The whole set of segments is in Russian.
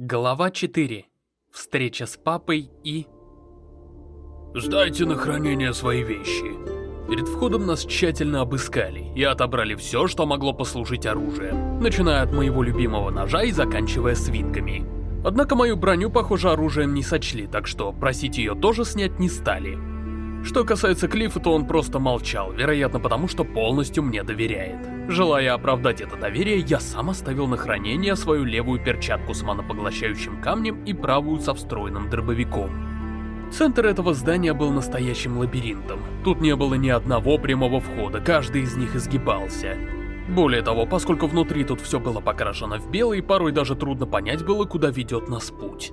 Глава 4. Встреча с папой и... Сдайте на хранение свои вещи. Перед входом нас тщательно обыскали и отобрали все, что могло послужить оружием, начиная от моего любимого ножа и заканчивая свитками. Однако мою броню, похоже, оружием не сочли, так что просить ее тоже снять не стали. Что касается Клиффа, то он просто молчал, вероятно потому, что полностью мне доверяет. Желая оправдать это доверие, я сам оставил на хранение свою левую перчатку с манопоглощающим камнем и правую со встроенным дробовиком. Центр этого здания был настоящим лабиринтом. Тут не было ни одного прямого входа, каждый из них изгибался. Более того, поскольку внутри тут все было покрашено в белый, порой даже трудно понять было, куда ведет нас путь.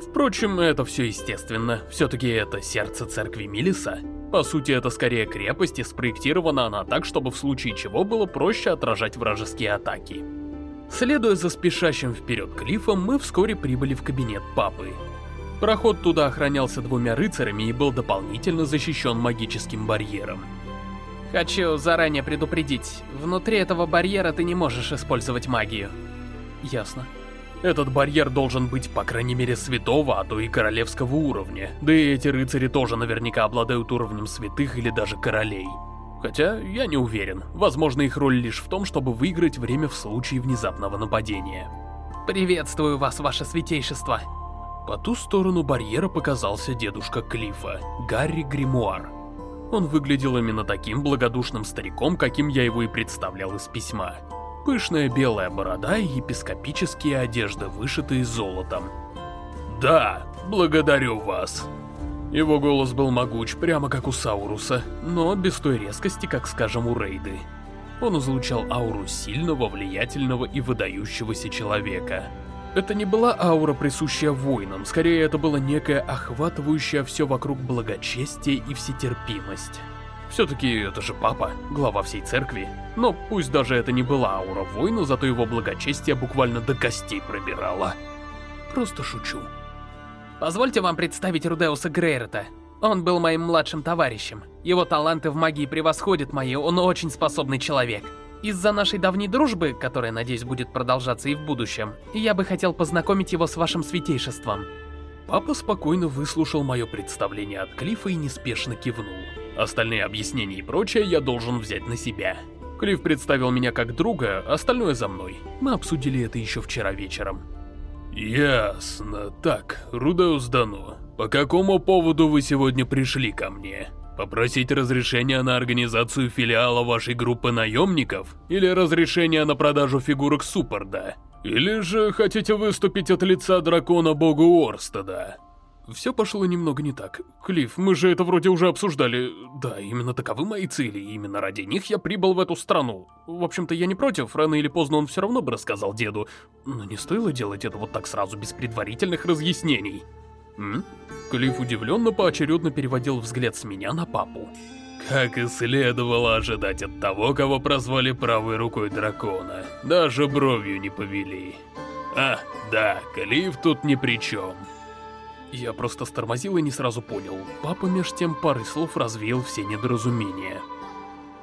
Впрочем, это все естественно, все-таки это сердце церкви Милиса. По сути, это скорее крепость, и спроектирована она так, чтобы в случае чего было проще отражать вражеские атаки. Следуя за спешащим вперед Клиффом, мы вскоре прибыли в кабинет папы. Проход туда охранялся двумя рыцарями и был дополнительно защищен магическим барьером. Хочу заранее предупредить, внутри этого барьера ты не можешь использовать магию. Ясно. Этот барьер должен быть, по крайней мере, святого, а то и королевского уровня. Да и эти рыцари тоже наверняка обладают уровнем святых или даже королей. Хотя, я не уверен. Возможно, их роль лишь в том, чтобы выиграть время в случае внезапного нападения. «Приветствую вас, ваше святейшество!» По ту сторону барьера показался дедушка Клифа, Гарри Гримуар. Он выглядел именно таким благодушным стариком, каким я его и представлял из письма. Пышная белая борода и епископические одежды, вышитые золотом. «Да, благодарю вас!» Его голос был могуч, прямо как у Сауруса, но без той резкости, как, скажем, у Рейды. Он излучал ауру сильного, влиятельного и выдающегося человека. Это не была аура, присущая воинам, скорее это было некое охватывающее все вокруг благочестие и всетерпимость. Все-таки это же папа, глава всей церкви. Но пусть даже это не была аура воина, зато его благочестие буквально до костей пробирало. Просто шучу. Позвольте вам представить Рудеуса Грейрета. Он был моим младшим товарищем. Его таланты в магии превосходят мои, он очень способный человек. Из-за нашей давней дружбы, которая, надеюсь, будет продолжаться и в будущем, я бы хотел познакомить его с вашим святейшеством. Папа спокойно выслушал мое представление от Клифа и неспешно кивнул. Остальные объяснения и прочее я должен взять на себя. Клифф представил меня как друга, остальное за мной. Мы обсудили это еще вчера вечером. Ясно. Так, Рудеус Дано, по какому поводу вы сегодня пришли ко мне? Попросить разрешения на организацию филиала вашей группы наемников? Или разрешения на продажу фигурок Суппорда? Или же хотите выступить от лица дракона богу Орстеда? Все пошло немного не так. Клифф, мы же это вроде уже обсуждали. Да, именно таковы мои цели, и именно ради них я прибыл в эту страну. В общем-то, я не против, рано или поздно он все равно бы рассказал деду. Но не стоило делать это вот так сразу, без предварительных разъяснений. М? Клифф удивленно поочередно переводил взгляд с меня на папу. Как и следовало ожидать от того, кого прозвали правой рукой дракона. Даже бровью не повели. А, да, Клифф тут ни при чем. Я просто стормозил и не сразу понял. Папа меж тем парой слов развеял все недоразумения.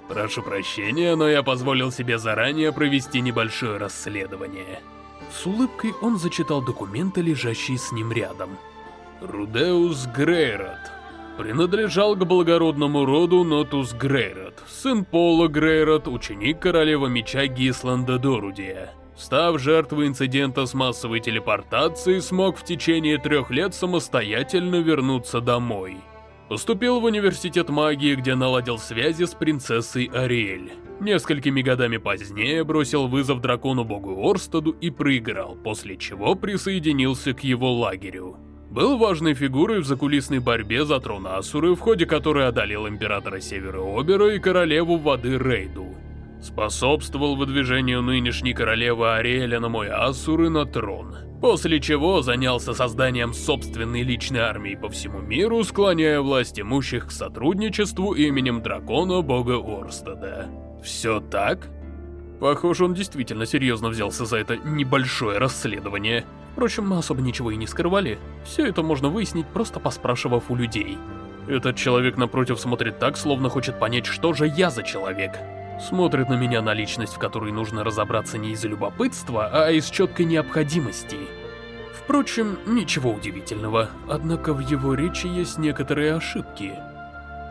Прошу прощения, но я позволил себе заранее провести небольшое расследование. С улыбкой он зачитал документы, лежащие с ним рядом. Рудеус Грейрот принадлежал к благородному роду Нотус Грейрот, сын Пола Грейрот, ученик королевы меча Гисланда Дорудия. Став жертвой инцидента с массовой телепортацией, смог в течение трех лет самостоятельно вернуться домой. Поступил в университет магии, где наладил связи с принцессой Ариэль. Несколькими годами позднее бросил вызов дракону-богу Орстаду и проиграл, после чего присоединился к его лагерю. Был важной фигурой в закулисной борьбе за трон Асуры, в ходе которой одолел императора Севера Обера и королеву воды Рейду. Способствовал выдвижению нынешней королевы Ариэля на мой Асуры на трон. После чего занялся созданием собственной личной армии по всему миру, склоняя власть имущих к сотрудничеству именем дракона бога Орстада. Все так? Похоже, он действительно серьезно взялся за это небольшое расследование. Впрочем, мы особо ничего и не скрывали. Все это можно выяснить, просто поспрашивав у людей. Этот человек напротив смотрит так, словно хочет понять, что же я за человек. Смотрит на меня на личность, в которой нужно разобраться не из-за любопытства, а из четкой необходимости. Впрочем, ничего удивительного, однако в его речи есть некоторые ошибки.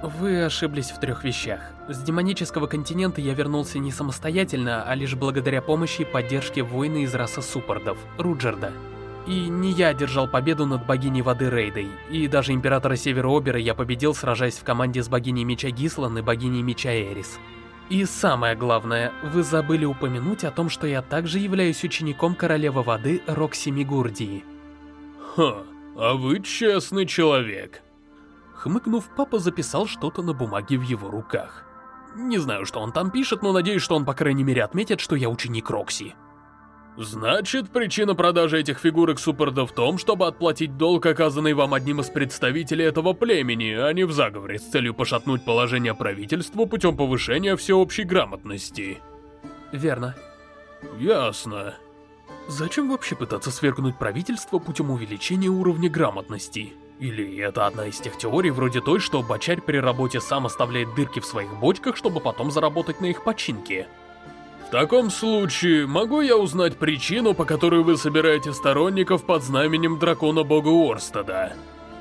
Вы ошиблись в трех вещах. С демонического континента я вернулся не самостоятельно, а лишь благодаря помощи и поддержке воина из расы суппордов, Руджерда. И не я одержал победу над богиней воды Рейдой, и даже Императора Севера Обера я победил, сражаясь в команде с богиней меча Гислан и богиней меча Эрис. И самое главное, вы забыли упомянуть о том, что я также являюсь учеником королевы воды Рокси Мигурдии. Ха, а вы честный человек. Хмыкнув, папа записал что-то на бумаге в его руках. Не знаю, что он там пишет, но надеюсь, что он по крайней мере отметит, что я ученик Рокси. Значит, причина продажи этих фигурок Суперда в том, чтобы отплатить долг, оказанный вам одним из представителей этого племени, а не в заговоре с целью пошатнуть положение правительства путем повышения всеобщей грамотности. Верно. Ясно. Зачем вообще пытаться свергнуть правительство путем увеличения уровня грамотности? Или это одна из тех теорий вроде той, что бочарь при работе сам оставляет дырки в своих бочках, чтобы потом заработать на их починке? В таком случае, могу я узнать причину, по которой вы собираете сторонников под знаменем дракона-бога Орстада?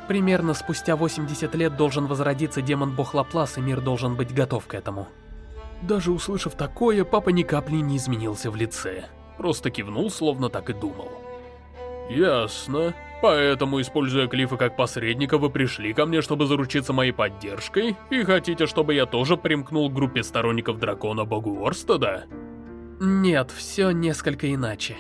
Примерно спустя 80 лет должен возродиться демон-бог Лаплас, и мир должен быть готов к этому. Даже услышав такое, папа ни капли не изменился в лице. Просто кивнул, словно так и думал. Ясно. Поэтому, используя Клифа как посредника, вы пришли ко мне, чтобы заручиться моей поддержкой, и хотите, чтобы я тоже примкнул к группе сторонников дракона богу Орстада? Нет, все несколько иначе.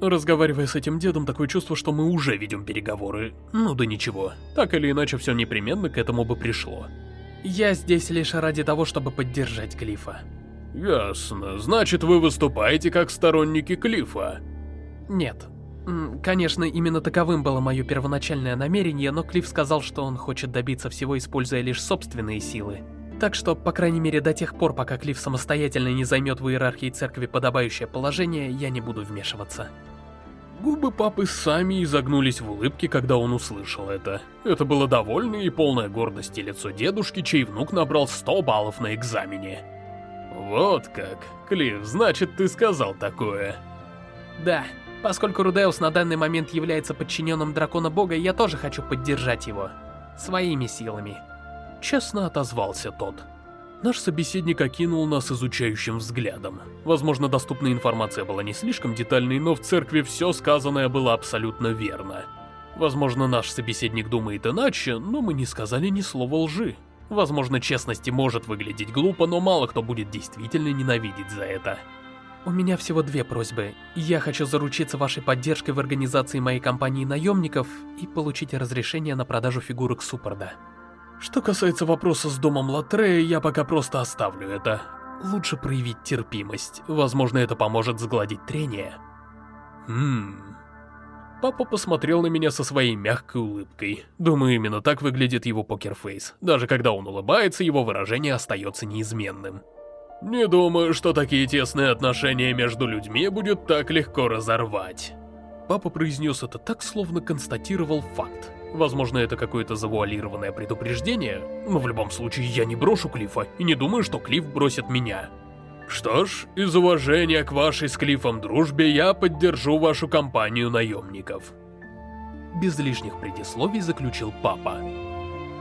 Разговаривая с этим дедом, такое чувство, что мы уже ведем переговоры. Ну да ничего, так или иначе все непременно к этому бы пришло. Я здесь лишь ради того, чтобы поддержать Клифа. Ясно. Значит, вы выступаете как сторонники Клифа? Нет. Конечно, именно таковым было мое первоначальное намерение, но Клифф сказал, что он хочет добиться всего, используя лишь собственные силы. Так что, по крайней мере, до тех пор, пока Клифф самостоятельно не займет в иерархии церкви подобающее положение, я не буду вмешиваться. Губы папы сами изогнулись в улыбке, когда он услышал это. Это было довольное и полное гордости лицо дедушки, чей внук набрал 100 баллов на экзамене. Вот как. Клифф, значит, ты сказал такое. Да, поскольку Рудеус на данный момент является подчиненным дракона бога, я тоже хочу поддержать его. Своими силами. Честно отозвался тот. Наш собеседник окинул нас изучающим взглядом. Возможно, доступная информация была не слишком детальной, но в церкви все сказанное было абсолютно верно. Возможно, наш собеседник думает иначе, но мы не сказали ни слова лжи. Возможно, честности может выглядеть глупо, но мало кто будет действительно ненавидеть за это. У меня всего две просьбы. Я хочу заручиться вашей поддержкой в организации моей компании наемников и получить разрешение на продажу фигурок Суппорда. Что касается вопроса с домом Латрея, я пока просто оставлю это. Лучше проявить терпимость. Возможно, это поможет сгладить трение. Хм... Папа посмотрел на меня со своей мягкой улыбкой. Думаю, именно так выглядит его покерфейс. Даже когда он улыбается, его выражение остается неизменным. Не думаю, что такие тесные отношения между людьми будет так легко разорвать. Папа произнес это так, словно констатировал факт. Возможно, это какое-то завуалированное предупреждение, но в любом случае я не брошу Клифа и не думаю, что Клифф бросит меня. Что ж, из уважения к вашей с Клиффом дружбе я поддержу вашу компанию наемников. Без лишних предисловий заключил папа.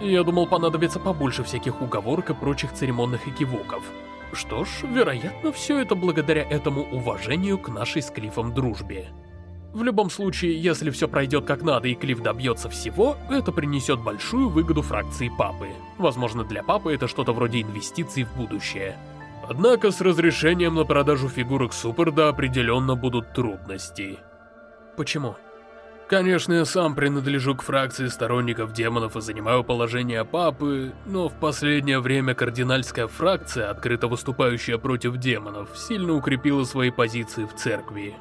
Я думал, понадобится побольше всяких уговорок и прочих церемонных экивоков. Что ж, вероятно, все это благодаря этому уважению к нашей с Клиффом дружбе. В любом случае, если все пройдет как надо и Клифф добьется всего, это принесет большую выгоду фракции Папы. Возможно, для Папы это что-то вроде инвестиций в будущее. Однако с разрешением на продажу фигурок Суперда определенно будут трудности. Почему? Конечно, я сам принадлежу к фракции сторонников демонов и занимаю положение папы, но в последнее время кардинальская фракция, открыто выступающая против демонов, сильно укрепила свои позиции в церкви.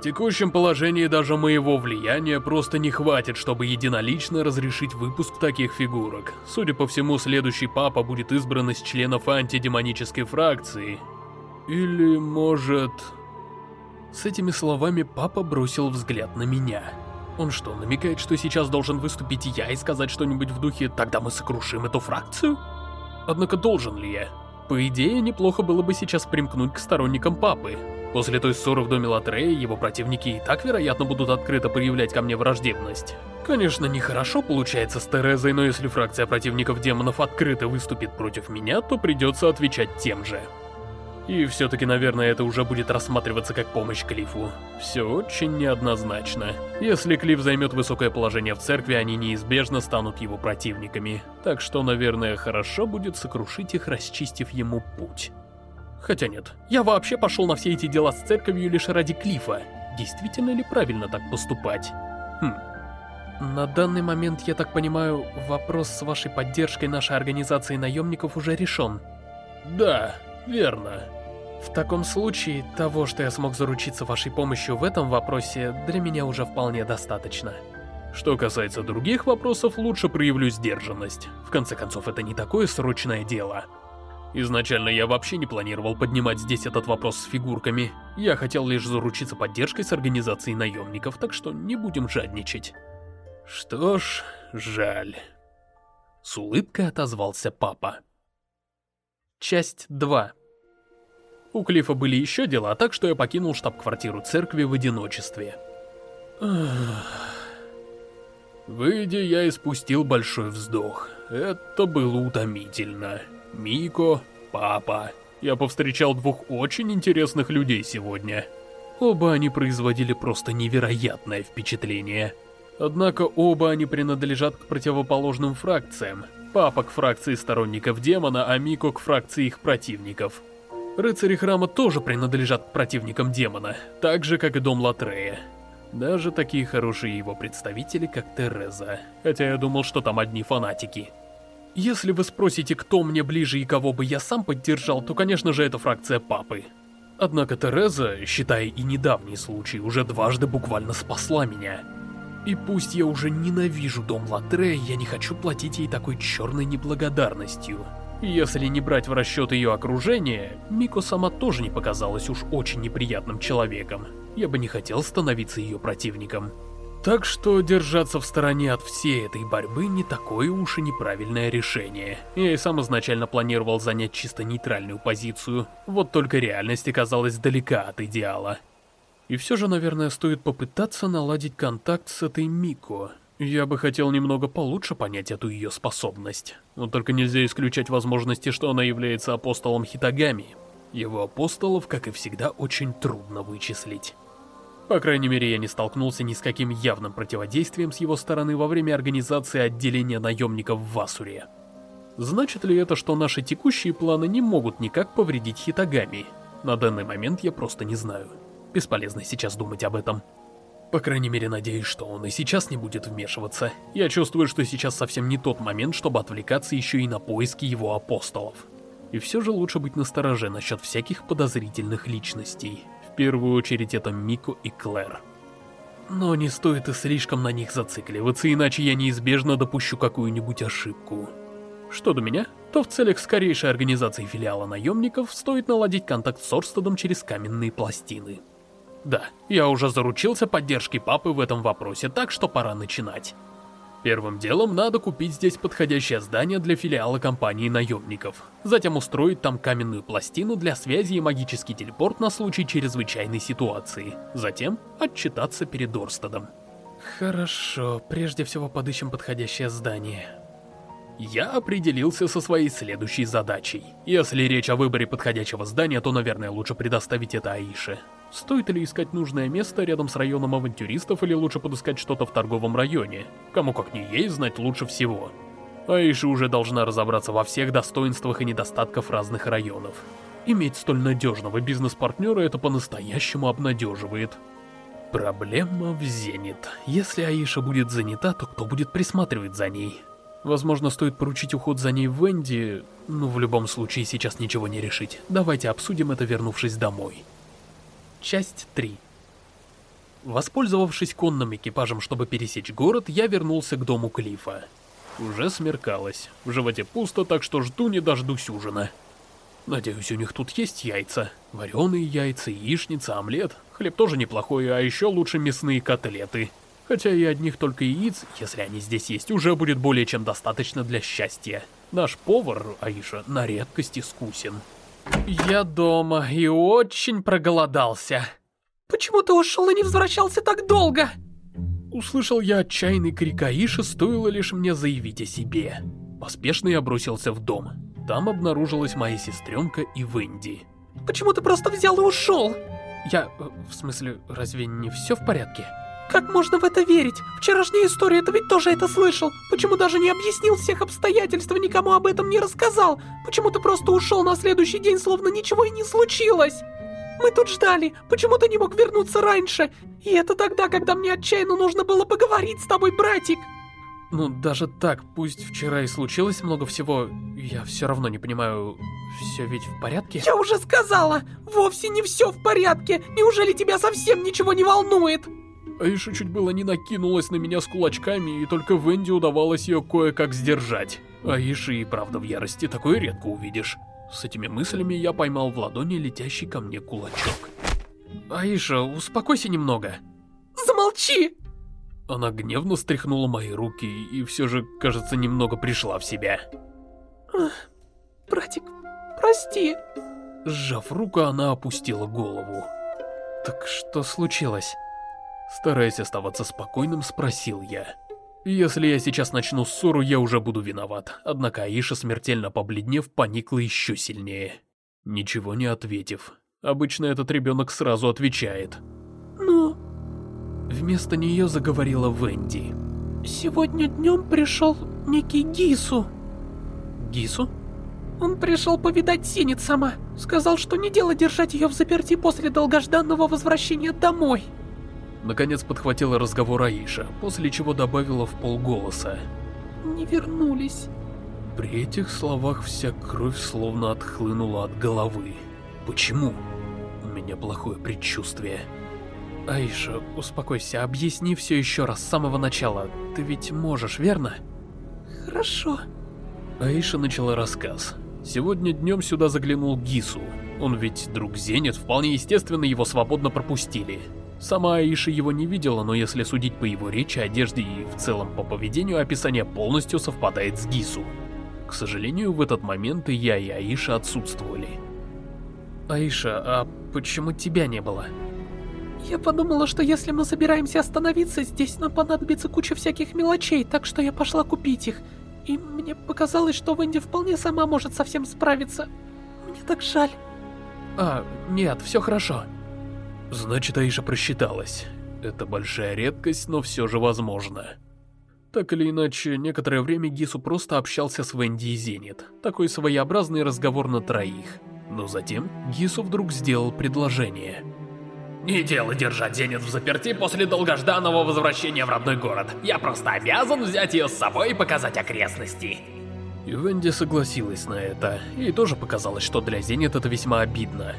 Текущем положении даже моего влияния просто не хватит, чтобы единолично разрешить выпуск таких фигурок. Судя по всему, следующий папа будет избран из членов антидемонической фракции. Или, может... С этими словами папа бросил взгляд на меня. Он что, намекает, что сейчас должен выступить я и сказать что-нибудь в духе «тогда мы сокрушим эту фракцию»? Однако должен ли я? По идее, неплохо было бы сейчас примкнуть к сторонникам папы. После той ссоры в доме Латрея, его противники и так, вероятно, будут открыто проявлять ко мне враждебность. Конечно, нехорошо получается с Терезой, но если фракция противников демонов открыто выступит против меня, то придется отвечать тем же. И все-таки, наверное, это уже будет рассматриваться как помощь Клифу. Все очень неоднозначно. Если Клифф займет высокое положение в церкви, они неизбежно станут его противниками. Так что, наверное, хорошо будет сокрушить их, расчистив ему путь. Хотя нет, я вообще пошел на все эти дела с церковью лишь ради Клифа. Действительно ли правильно так поступать? Хм. На данный момент, я так понимаю, вопрос с вашей поддержкой нашей организации наемников уже решен. Да, верно. В таком случае, того, что я смог заручиться вашей помощью в этом вопросе, для меня уже вполне достаточно. Что касается других вопросов, лучше проявлю сдержанность. В конце концов, это не такое срочное дело. Изначально я вообще не планировал поднимать здесь этот вопрос с фигурками. Я хотел лишь заручиться поддержкой с организацией наемников, так что не будем жадничать. Что ж, жаль. С улыбкой отозвался папа. Часть 2 У Клифа были еще дела, так что я покинул штаб-квартиру церкви в одиночестве. Выйдя, я испустил большой вздох. Это было утомительно. Мико, папа. Я повстречал двух очень интересных людей сегодня. Оба они производили просто невероятное впечатление. Однако оба они принадлежат к противоположным фракциям. Папа к фракции сторонников демона, а Мико к фракции их противников. Рыцари храма тоже принадлежат к противникам демона, так же, как и дом Латрея. Даже такие хорошие его представители, как Тереза. Хотя я думал, что там одни фанатики. Если вы спросите, кто мне ближе и кого бы я сам поддержал, то, конечно же, это фракция папы. Однако Тереза, считая и недавний случай, уже дважды буквально спасла меня. И пусть я уже ненавижу дом Латре, я не хочу платить ей такой черной неблагодарностью. Если не брать в расчет ее окружение, Мико сама тоже не показалась уж очень неприятным человеком. Я бы не хотел становиться ее противником. Так что держаться в стороне от всей этой борьбы не такое уж и неправильное решение. Я и сам изначально планировал занять чисто нейтральную позицию, вот только реальность оказалась далека от идеала. И все же, наверное, стоит попытаться наладить контакт с этой Мико. Я бы хотел немного получше понять эту ее способность. Но только нельзя исключать возможности, что она является апостолом Хитагами. Его апостолов, как и всегда, очень трудно вычислить. По крайней мере, я не столкнулся ни с каким явным противодействием с его стороны во время организации отделения наемников в Васуре. Значит ли это, что наши текущие планы не могут никак повредить Хитагами? На данный момент я просто не знаю. Бесполезно сейчас думать об этом. По крайней мере, надеюсь, что он и сейчас не будет вмешиваться. Я чувствую, что сейчас совсем не тот момент, чтобы отвлекаться еще и на поиски его апостолов. И все же лучше быть настороже насчет всяких подозрительных личностей первую очередь это Мико и Клэр. Но не стоит и слишком на них зацикливаться, иначе я неизбежно допущу какую-нибудь ошибку. Что до меня, то в целях скорейшей организации филиала наемников стоит наладить контакт с Орстедом через каменные пластины. Да, я уже заручился поддержкой папы в этом вопросе, так что пора начинать. Первым делом надо купить здесь подходящее здание для филиала компании наемников. Затем устроить там каменную пластину для связи и магический телепорт на случай чрезвычайной ситуации. Затем отчитаться перед Орстедом. Хорошо, прежде всего подыщем подходящее здание. Я определился со своей следующей задачей. Если речь о выборе подходящего здания, то, наверное, лучше предоставить это Аише. Стоит ли искать нужное место рядом с районом авантюристов или лучше подыскать что-то в торговом районе? Кому как не ей знать лучше всего. Аиша уже должна разобраться во всех достоинствах и недостатках разных районов. Иметь столь надежного бизнес-партнера это по-настоящему обнадеживает. Проблема в Зенит. Если Аиша будет занята, то кто будет присматривать за ней? Возможно, стоит поручить уход за ней Венди, но в любом случае сейчас ничего не решить. Давайте обсудим это, вернувшись домой. Часть 3 Воспользовавшись конным экипажем, чтобы пересечь город, я вернулся к дому Клифа. Уже смеркалось. В животе пусто, так что жду не дождусь ужина. Надеюсь, у них тут есть яйца. Вареные яйца, яичница, омлет. Хлеб тоже неплохой, а еще лучше мясные котлеты. Хотя и одних только яиц, если они здесь есть, уже будет более чем достаточно для счастья. Наш повар, Аиша, на редкость искусен. Я дома и очень проголодался. Почему ты ушел и не возвращался так долго? Услышал я отчаянный крик Аиши, стоило лишь мне заявить о себе. Поспешно я бросился в дом. Там обнаружилась моя сестренка и Венди. Почему ты просто взял и ушел? Я... Э, в смысле, разве не все в порядке? Как можно в это верить? Вчерашняя история, ты ведь тоже это слышал. Почему даже не объяснил всех обстоятельств и никому об этом не рассказал? Почему ты просто ушел на следующий день, словно ничего и не случилось? Мы тут ждали. Почему ты не мог вернуться раньше? И это тогда, когда мне отчаянно нужно было поговорить с тобой, братик. Ну, даже так, пусть вчера и случилось много всего, я все равно не понимаю, все ведь в порядке? Я уже сказала, вовсе не все в порядке. Неужели тебя совсем ничего не волнует? Аиша чуть было не накинулась на меня с кулачками, и только Венди удавалось ее кое-как сдержать. Аиша и правда в ярости, такое редко увидишь. С этими мыслями я поймал в ладони летящий ко мне кулачок. Аиша, успокойся немного. Замолчи! Она гневно стряхнула мои руки и все же, кажется, немного пришла в себя. Братик, прости. Сжав руку, она опустила голову. Так что случилось? Стараясь оставаться спокойным, спросил я. Если я сейчас начну ссору, я уже буду виноват. Однако Аиша, смертельно побледнев, поникла еще сильнее. Ничего не ответив. Обычно этот ребенок сразу отвечает. Ну... Вместо нее заговорила Венди. Сегодня днем пришел некий Гису. Гису? Он пришел повидать Синит сама. Сказал, что не дело держать ее в заперти после долгожданного возвращения домой. Наконец подхватила разговор Аиша, после чего добавила в полголоса. «Не вернулись». При этих словах вся кровь словно отхлынула от головы. Почему? У меня плохое предчувствие. Аиша, успокойся, объясни все еще раз с самого начала. Ты ведь можешь, верно? Хорошо. Аиша начала рассказ. Сегодня днем сюда заглянул Гису. Он ведь друг Зенит, вполне естественно его свободно пропустили. Сама Аиша его не видела, но если судить по его речи, одежде и в целом по поведению, описание полностью совпадает с Гису. К сожалению, в этот момент и я, и Аиша отсутствовали. Аиша, а почему тебя не было? Я подумала, что если мы собираемся остановиться здесь, нам понадобится куча всяких мелочей, так что я пошла купить их. И мне показалось, что Венди вполне сама может совсем справиться. Мне так жаль. А, нет, все хорошо. Значит, Аиша просчиталась. Это большая редкость, но все же возможно. Так или иначе, некоторое время Гису просто общался с Венди и Зенит. Такой своеобразный разговор на троих. Но затем Гису вдруг сделал предложение. Не дело держать Зенит в заперти после долгожданного возвращения в родной город. Я просто обязан взять ее с собой и показать окрестности. И Венди согласилась на это. Ей тоже показалось, что для Зенит это весьма обидно.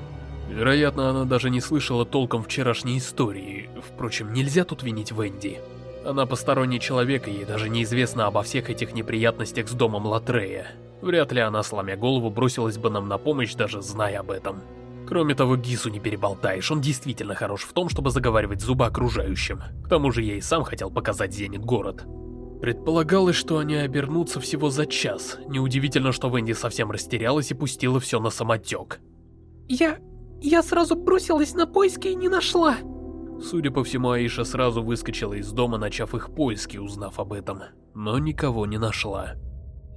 Вероятно, она даже не слышала толком вчерашней истории. Впрочем, нельзя тут винить Венди. Она посторонний человек, и ей даже неизвестно обо всех этих неприятностях с домом Латрея. Вряд ли она, сломя голову, бросилась бы нам на помощь, даже зная об этом. Кроме того, Гису не переболтаешь, он действительно хорош в том, чтобы заговаривать зубы окружающим. К тому же я и сам хотел показать Зенит город. Предполагалось, что они обернутся всего за час. Неудивительно, что Венди совсем растерялась и пустила все на самотек. Я... Я сразу бросилась на поиски и не нашла. Судя по всему, Аиша сразу выскочила из дома, начав их поиски, узнав об этом. Но никого не нашла.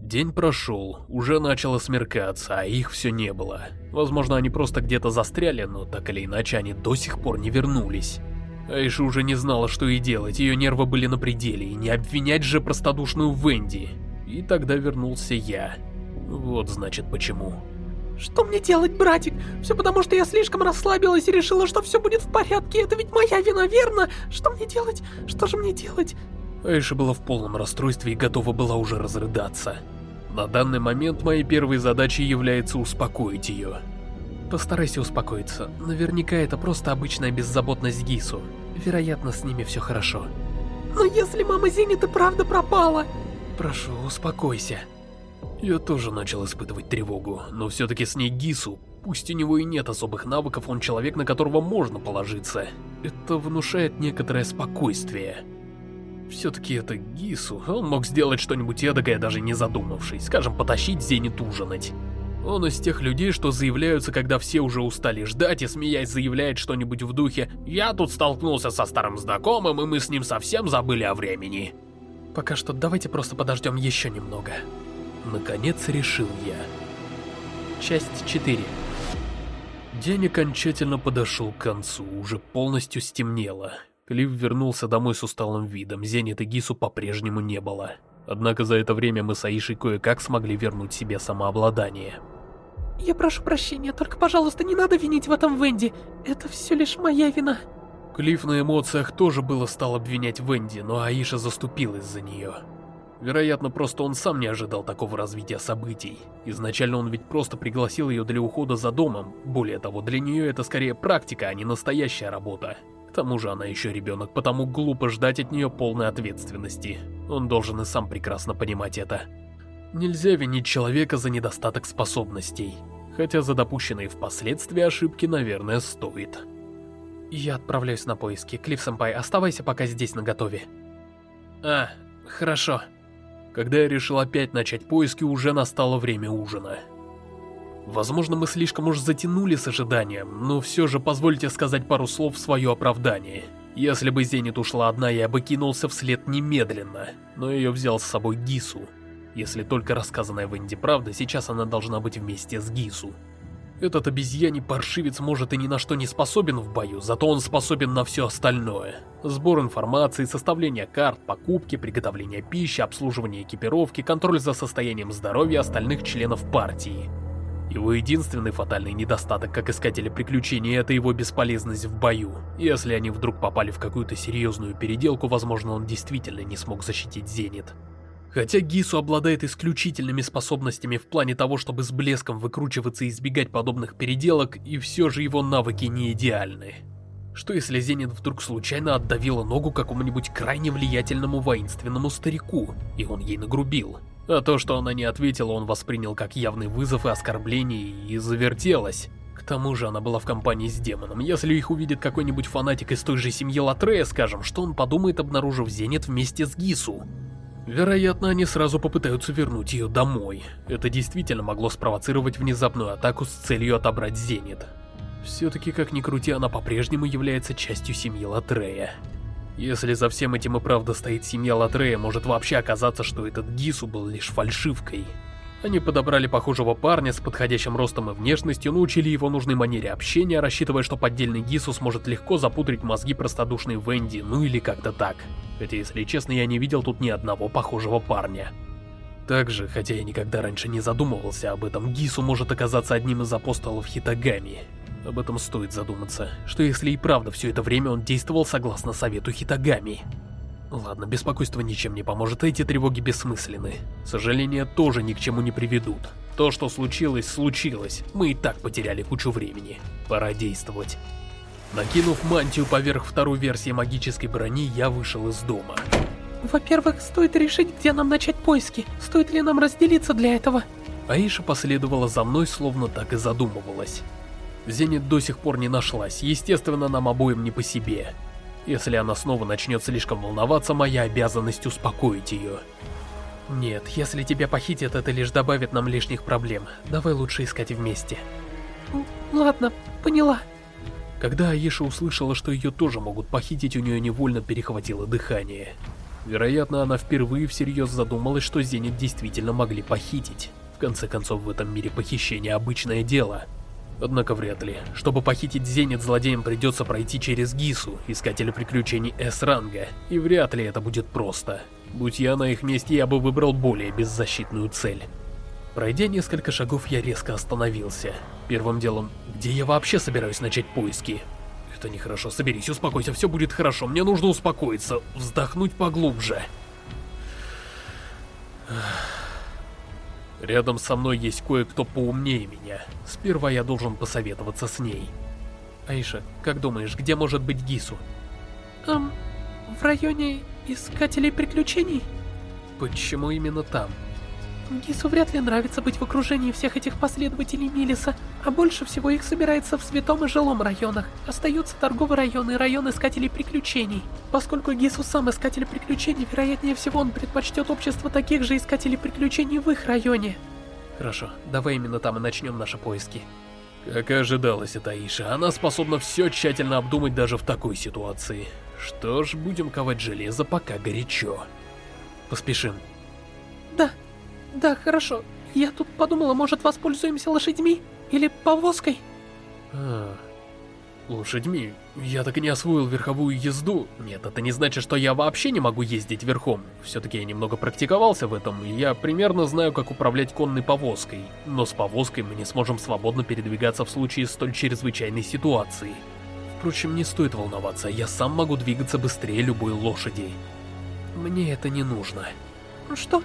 День прошел, уже начало смеркаться, а их все не было. Возможно, они просто где-то застряли, но так или иначе они до сих пор не вернулись. Аиша уже не знала, что и делать, ее нервы были на пределе, и не обвинять же простодушную Венди. И тогда вернулся я. Вот значит почему. Что мне делать, братик? Все потому, что я слишком расслабилась и решила, что все будет в порядке. Это ведь моя вина, верно? Что мне делать? Что же мне делать? Айша была в полном расстройстве и готова была уже разрыдаться. На данный момент моей первой задачей является успокоить ее. Постарайся успокоиться. Наверняка это просто обычная беззаботность Гису. Вероятно, с ними все хорошо. Но если мама Зенит и правда пропала... Прошу, успокойся. Я тоже начал испытывать тревогу, но все-таки с ней Гису, пусть у него и нет особых навыков, он человек, на которого можно положиться. Это внушает некоторое спокойствие. Все-таки это Гису, он мог сделать что-нибудь эдакое, даже не задумавшись, скажем, потащить Зенит ужинать. Он из тех людей, что заявляются, когда все уже устали ждать и смеясь заявляет что-нибудь в духе «Я тут столкнулся со старым знакомым, и мы с ним совсем забыли о времени». Пока что давайте просто подождем еще немного. Наконец решил я. Часть 4 День окончательно подошел к концу, уже полностью стемнело. Клифф вернулся домой с усталым видом, Зенит и Гису по-прежнему не было. Однако за это время мы с Аишей кое-как смогли вернуть себе самообладание. Я прошу прощения, только, пожалуйста, не надо винить в этом Венди. Это все лишь моя вина. Клифф на эмоциях тоже было стал обвинять Венди, но Аиша заступилась за нее. Вероятно, просто он сам не ожидал такого развития событий. Изначально он ведь просто пригласил ее для ухода за домом. Более того, для нее это скорее практика, а не настоящая работа. К тому же она еще ребенок, потому глупо ждать от нее полной ответственности. Он должен и сам прекрасно понимать это. Нельзя винить человека за недостаток способностей. Хотя за допущенные впоследствии ошибки, наверное, стоит. Я отправляюсь на поиски. Клифф-сэмпай, оставайся пока здесь наготове. А, хорошо. Когда я решил опять начать поиски, уже настало время ужина. Возможно, мы слишком уж затянули с ожиданием, но все же позвольте сказать пару слов в свое оправдание. Если бы Зенит ушла одна, я бы кинулся вслед немедленно, но ее взял с собой Гису. Если только рассказанная в Инди правда, сейчас она должна быть вместе с Гису. Этот обезьяний паршивец может и ни на что не способен в бою, зато он способен на все остальное. Сбор информации, составление карт, покупки, приготовление пищи, обслуживание экипировки, контроль за состоянием здоровья остальных членов партии. Его единственный фатальный недостаток как искателя приключений – это его бесполезность в бою. Если они вдруг попали в какую-то серьезную переделку, возможно, он действительно не смог защитить Зенит. Хотя Гису обладает исключительными способностями в плане того, чтобы с блеском выкручиваться и избегать подобных переделок, и все же его навыки не идеальны. Что если Зенит вдруг случайно отдавила ногу какому-нибудь крайне влиятельному воинственному старику, и он ей нагрубил? А то, что она не ответила, он воспринял как явный вызов и оскорбление, и завертелась. К тому же она была в компании с демоном. Если их увидит какой-нибудь фанатик из той же семьи Латрея, скажем, что он подумает, обнаружив Зенит вместе с Гису? Вероятно, они сразу попытаются вернуть ее домой. Это действительно могло спровоцировать внезапную атаку с целью отобрать Зенит. Все-таки, как ни крути, она по-прежнему является частью семьи Латрея. Если за всем этим и правда стоит семья Латрея, может вообще оказаться, что этот Гису был лишь фальшивкой. Они подобрали похожего парня с подходящим ростом и внешностью, научили его нужной манере общения, рассчитывая, что поддельный Гису сможет легко запудрить мозги простодушной Венди, ну или как-то так. Хотя, если честно, я не видел тут ни одного похожего парня. Также, хотя я никогда раньше не задумывался об этом, Гису может оказаться одним из апостолов Хитагами. Об этом стоит задуматься, что если и правда все это время он действовал согласно совету Хитагами. Ладно, беспокойство ничем не поможет, эти тревоги бессмысленны. Сожаления тоже ни к чему не приведут. То, что случилось, случилось. Мы и так потеряли кучу времени. Пора действовать. Накинув мантию поверх второй версии магической брони, я вышел из дома. Во-первых, стоит решить, где нам начать поиски. Стоит ли нам разделиться для этого? Аиша последовала за мной, словно так и задумывалась. Зенит до сих пор не нашлась, естественно, нам обоим не по себе. Если она снова начнет слишком волноваться, моя обязанность успокоить ее. Нет, если тебя похитят, это лишь добавит нам лишних проблем. Давай лучше искать вместе. Ладно, поняла. Когда Аиша услышала, что ее тоже могут похитить, у нее невольно перехватило дыхание. Вероятно, она впервые всерьез задумалась, что Зенит действительно могли похитить. В конце концов, в этом мире похищение обычное дело. Однако вряд ли. Чтобы похитить Зенит, злодеям придется пройти через Гису, искателя приключений С-ранга, и вряд ли это будет просто. Будь я на их месте, я бы выбрал более беззащитную цель. Пройдя несколько шагов, я резко остановился. Первым делом, где я вообще собираюсь начать поиски? Это нехорошо, соберись, успокойся, все будет хорошо, мне нужно успокоиться, вздохнуть поглубже. Рядом со мной есть кое-кто поумнее меня. Сперва я должен посоветоваться с ней. Аиша, как думаешь, где может быть Гису? Эм, в районе Искателей Приключений? Почему именно там? Гису вряд ли нравится быть в окружении всех этих последователей Милиса, а больше всего их собирается в Святом и Жилом районах. Остаются торговые районы и район Искателей Приключений. Поскольку Гису сам Искатель Приключений, вероятнее всего он предпочтет общество таких же Искателей Приключений в их районе. Хорошо, давай именно там и начнем наши поиски. Как и ожидалось от Аиша, она способна все тщательно обдумать даже в такой ситуации. Что ж, будем ковать железо, пока горячо. Поспешим. Да, да, хорошо. Я тут подумала, может воспользуемся лошадьми? Или повозкой? А, лошадьми? Я так и не освоил верховую езду. Нет, это не значит, что я вообще не могу ездить верхом. Все-таки я немного практиковался в этом, и я примерно знаю, как управлять конной повозкой. Но с повозкой мы не сможем свободно передвигаться в случае столь чрезвычайной ситуации. Впрочем, не стоит волноваться, я сам могу двигаться быстрее любой лошади. Мне это не нужно. Что?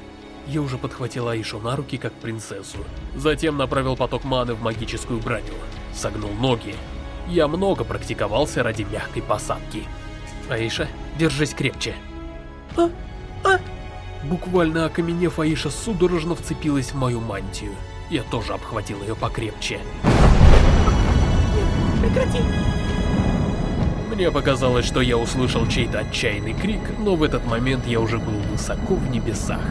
Я уже подхватил Аишу на руки, как принцессу. Затем направил поток маны в магическую броню. Согнул ноги. Я много практиковался ради мягкой посадки. Аиша, держись крепче. А? А? Буквально окаменев, Аиша судорожно вцепилась в мою мантию. Я тоже обхватил ее покрепче. Нет, прекрати! Мне показалось, что я услышал чей-то отчаянный крик, но в этот момент я уже был высоко в небесах.